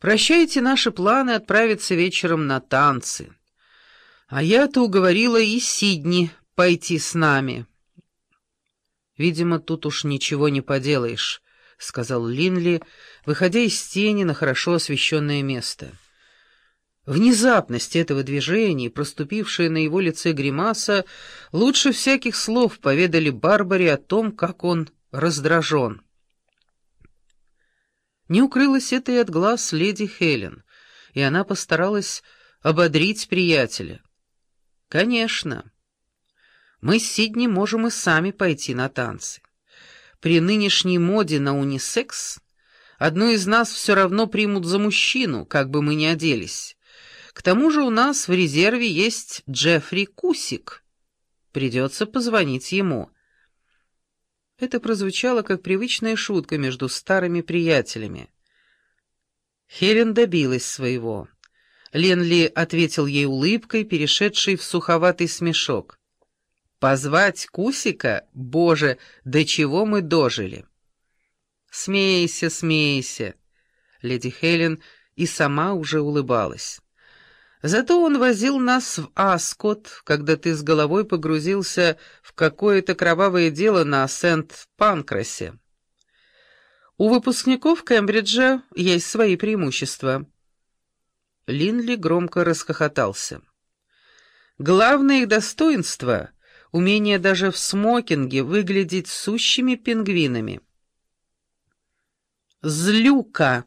Прощайте наши планы отправиться вечером на танцы. А я-то уговорила и Сидни пойти с нами. Видимо, тут уж ничего не поделаешь, — сказал Линли, выходя из тени на хорошо освещенное место. Внезапность этого движения, проступившая на его лице гримаса, лучше всяких слов поведали Барбаре о том, как он раздражен. Не укрылось это и от глаз леди Хелен, и она постаралась ободрить приятеля. «Конечно. Мы с Сидни можем и сами пойти на танцы. При нынешней моде на унисекс одну из нас все равно примут за мужчину, как бы мы ни оделись». К тому же у нас в резерве есть Джеффри Кусик. Придется позвонить ему. Это прозвучало как привычная шутка между старыми приятелями. Хелен добилась своего. Ленли ответил ей улыбкой, перешедшей в суховатый смешок. «Позвать Кусика? Боже, до чего мы дожили!» «Смейся, смейся!» Леди Хелен и сама уже улыбалась. Зато он возил нас в Аскот, когда ты с головой погрузился в какое-то кровавое дело на Сент-Панкрасе. У выпускников Кембриджа есть свои преимущества. Линли громко расхохотался. Главное их достоинство — умение даже в смокинге выглядеть сущими пингвинами. «Злюка!»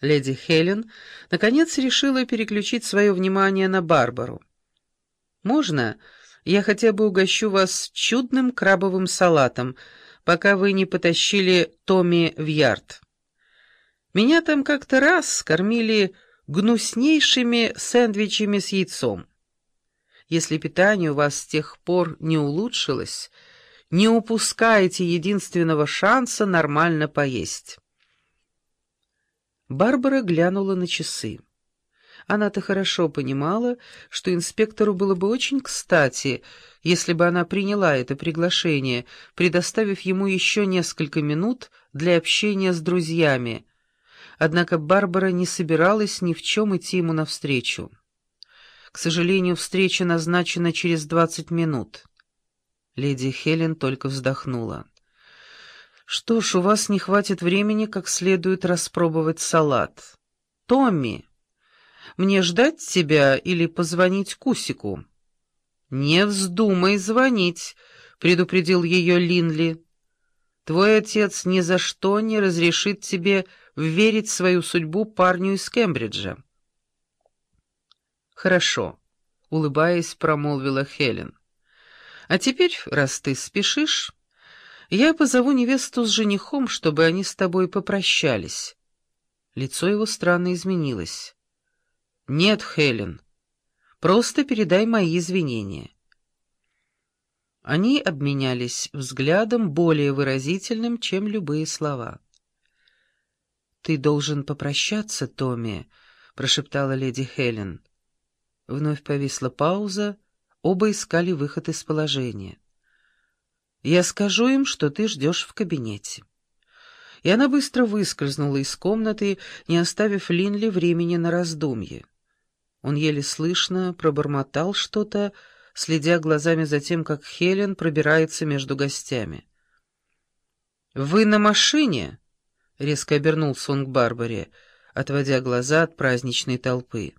Леди Хелен, наконец, решила переключить свое внимание на Барбару. «Можно я хотя бы угощу вас чудным крабовым салатом, пока вы не потащили Томми в ярд? Меня там как-то раз кормили гнуснейшими сэндвичами с яйцом. Если питание у вас с тех пор не улучшилось, не упускайте единственного шанса нормально поесть». Барбара глянула на часы. Она-то хорошо понимала, что инспектору было бы очень кстати, если бы она приняла это приглашение, предоставив ему еще несколько минут для общения с друзьями. Однако Барбара не собиралась ни в чем идти ему навстречу. К сожалению, встреча назначена через двадцать минут. Леди Хелен только вздохнула. Что ж, у вас не хватит времени как следует распробовать салат. Томми, мне ждать тебя или позвонить Кусику? Не вздумай звонить, предупредил ее Линли. Твой отец ни за что не разрешит тебе верить свою судьбу парню из Кембриджа. Хорошо, улыбаясь, промолвила Хелен. А теперь, раз ты спешишь, я позову невесту с женихом, чтобы они с тобой попрощались». Лицо его странно изменилось. «Нет, Хелен, просто передай мои извинения». Они обменялись взглядом более выразительным, чем любые слова. «Ты должен попрощаться, Томми», — прошептала леди Хелен. Вновь повисла пауза, оба искали выход из положения. Я скажу им, что ты ждешь в кабинете». И она быстро выскользнула из комнаты, не оставив Линли времени на раздумье. Он еле слышно пробормотал что-то, следя глазами за тем, как Хелен пробирается между гостями. «Вы на машине?» — резко обернулся он к Барбаре, отводя глаза от праздничной толпы.